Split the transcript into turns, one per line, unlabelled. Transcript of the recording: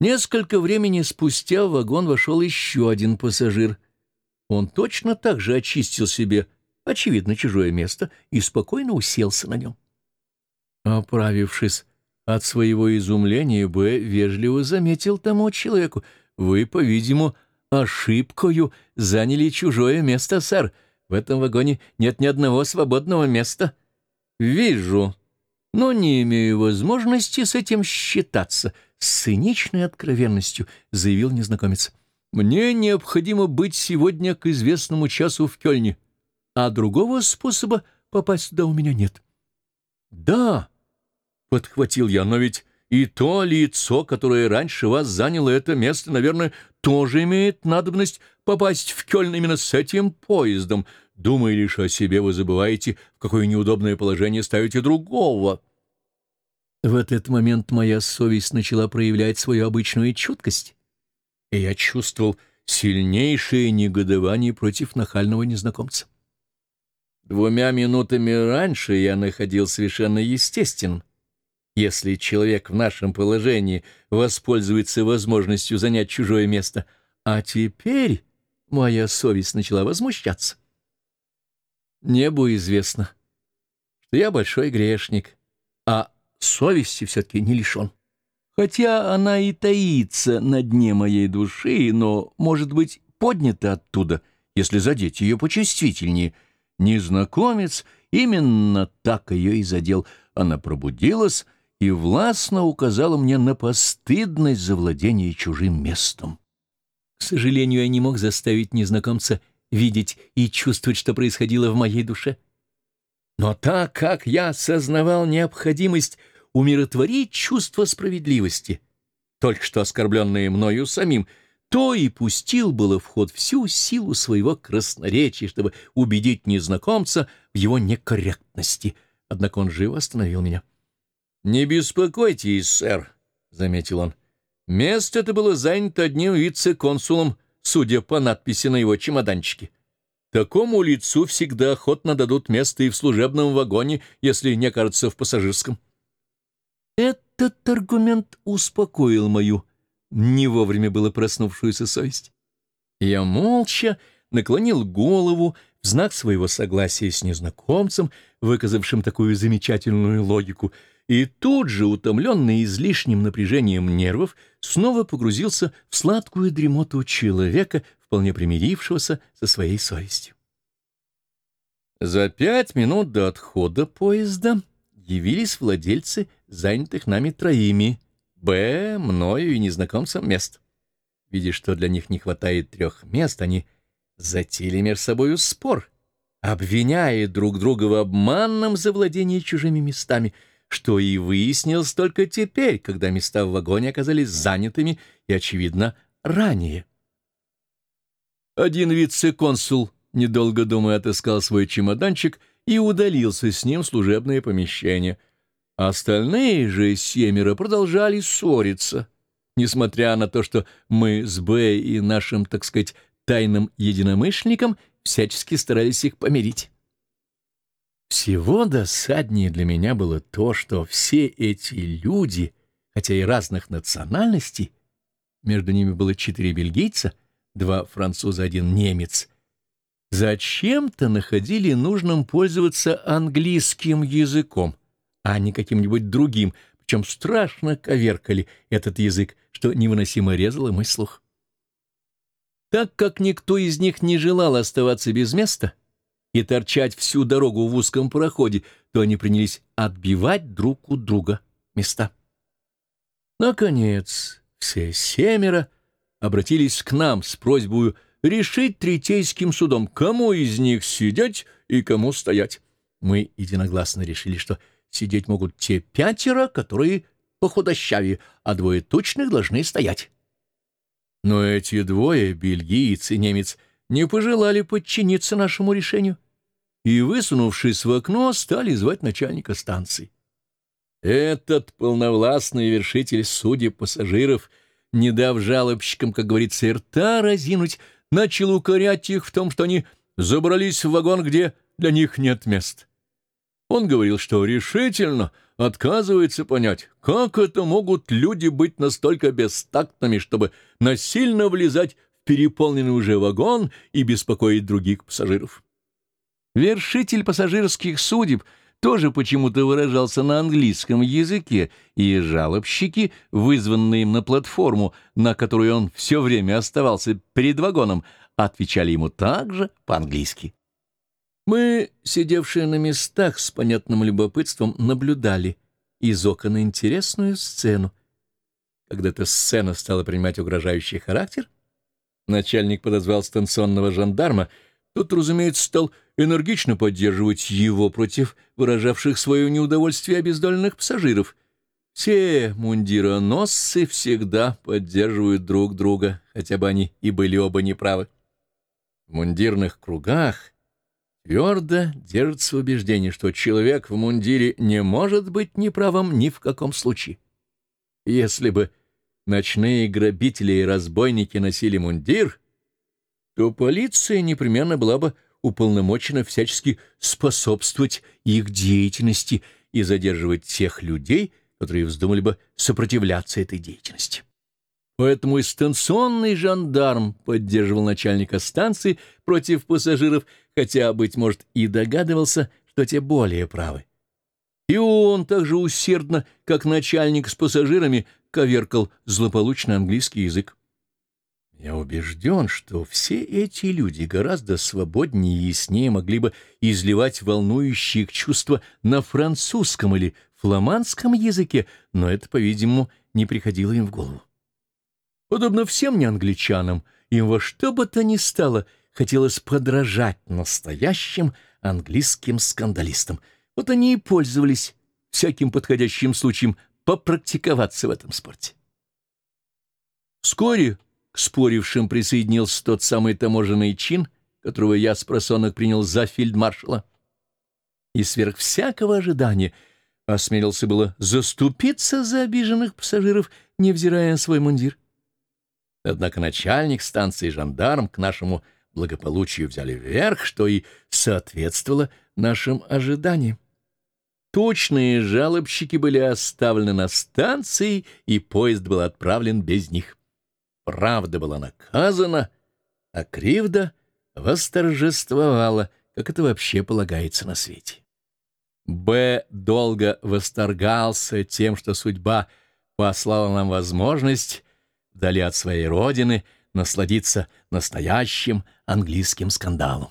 Несколько времени спустя в вагон вошел еще один пассажир. Он точно так же очистил себе, очевидно, чужое место и спокойно уселся на нем. Оправившись от своего изумления, Б. вежливо заметил тому человеку. «Вы, по-видимому, ошибкою заняли чужое место, сэр. В этом вагоне нет ни одного свободного места». «Вижу, но не имею возможности с этим считаться», — с циничной откровенностью заявил незнакомец. «Мне необходимо быть сегодня к известному часу в Кёльне, а другого способа попасть туда у меня нет». «Да», — подхватил я, — «но ведь и то лицо, которое раньше вас заняло это место, наверное, тоже имеет надобность попасть в Кёльн именно с этим поездом. Думая лишь о себе, вы забываете, в какое неудобное положение ставите другого». В этот момент моя совесть начала проявлять свою обычную чуткость, и я чувствовал сильнейшее негодование против нахального незнакомца. Двумя минутами раньше я находил совершенно естественным, если человек в нашем положении воспользуется возможностью занять чужое место, а теперь моя совесть начала возмущаться. Небу известно, что я большой грешник, а совести все-таки не лишен. Хотя она и таится на дне моей души, но, может быть, поднята оттуда, если задеть ее почувствительнее. Незнакомец именно так ее и задел. Она пробудилась и властно указала мне на постыдность завладения чужим местом. К сожалению, я не мог заставить незнакомца видеть и чувствовать, что происходило в моей душе. Но так как я осознавал необходимость умиротворить чувство справедливости, только что оскорбленное мною самим, то и пустил было в ход всю силу своего красноречия, чтобы убедить незнакомца в его некорректности. Однако он живо остановил меня. «Не беспокойтесь, сэр», — заметил он. «Место это было занято одним вице-консулом, судя по надписи на его чемоданчике. Такому лицу всегда охотно дадут место и в служебном вагоне, если не кажется в пассажирском. Этот аргумент успокоил мою не вовремя было проснувшуюся совесть. Я молча наклонил голову в знак своего согласия с незнакомцем, выказавшим такую замечательную логику, и тут же, утомленный излишним напряжением нервов, снова погрузился в сладкую дремоту человека, вполне примирившегося со своей совестью. За пять минут до отхода поезда явились владельцы занятых нами троими, Б, мною и незнакомцам мест. Видя, что для них не хватает трех мест, они затеяли между собою спор, обвиняя друг друга в обманном завладении чужими местами, что и выяснилось только теперь, когда места в вагоне оказались занятыми и, очевидно, ранее. Один вице-консул, недолго думая, отыскал свой чемоданчик и удалился с ним в служебное помещение. Остальные же семеро продолжали ссориться, несмотря на то, что мы с Б и нашим, так сказать, тайным единомышленником всячески старались их помирить. Всего досаднее для меня было то, что все эти люди, хотя и разных национальностей, между ними было четыре бельгийца — два француза, один немец, зачем-то находили нужным пользоваться английским языком, а не каким-нибудь другим, причем страшно коверкали этот язык, что невыносимо резало мой слух. Так как никто из них не желал оставаться без места и торчать всю дорогу в узком проходе, то они принялись отбивать друг у друга места. Наконец, все семеро — обратились к нам с просьбой решить третейским судом, кому из них сидеть и кому стоять. Мы единогласно решили, что сидеть могут те пятеро, которые похудощавее, а двое точных должны стоять. Но эти двое, бельгиец и немец, не пожелали подчиниться нашему решению и, высунувшись в окно, стали звать начальника станции. Этот полновластный вершитель судеб пассажиров — не дав жалобщикам, как говорится, рта разинуть, начал укорять их в том, что они забрались в вагон, где для них нет мест. Он говорил, что решительно отказывается понять, как это могут люди быть настолько бестактными, чтобы насильно влезать в переполненный уже вагон и беспокоить других пассажиров. Вершитель пассажирских судеб тоже почему-то выражался на английском языке, и жалобщики, вызванные им на платформу, на которой он все время оставался перед вагоном, отвечали ему также по-английски. Мы, сидевшие на местах, с понятным любопытством наблюдали из окон интересную сцену. Когда эта сцена стала принимать угрожающий характер, начальник подозвал станционного жандарма, тот, разумеется, стал энергично поддерживать его против выражавших свое неудовольствие обездоленных пассажиров. Все мундироносцы всегда поддерживают друг друга, хотя бы они и были оба неправы. В мундирных кругах твердо держится убеждение, что человек в мундире не может быть неправым ни в каком случае. Если бы ночные грабители и разбойники носили мундир, то полиция непременно была бы уполномочена всячески способствовать их деятельности и задерживать тех людей, которые вздумали бы сопротивляться этой деятельности. Поэтому и станционный жандарм поддерживал начальника станции против пассажиров, хотя, быть может, и догадывался, что те более правы. И он также усердно, как начальник с пассажирами, коверкал злополучный английский язык. Я убежден, что все эти люди гораздо свободнее и яснее могли бы изливать волнующие их чувства на французском или фламандском языке, но это, по-видимому, не приходило им в голову. Подобно всем неангличанам, им во что бы то ни стало хотелось подражать настоящим английским скандалистам. Вот они и пользовались всяким подходящим случаем попрактиковаться в этом спорте. Вскоре к спорившим присоединился тот самый таможенный чин, которого я с просонок принял за фельдмаршала. И сверх всякого ожидания осмелился было заступиться за обиженных пассажиров, невзирая на свой мундир. Однако начальник станции жандарм к нашему благополучию взяли вверх, что и соответствовало нашим ожиданиям. Точные жалобщики были оставлены на станции, и поезд был отправлен без них. Правда была наказана, а кривда восторжествовала, как это вообще полагается на свете. Б. долго восторгался тем, что судьба послала нам возможность вдали от своей родины, насладиться настоящим английским скандалом.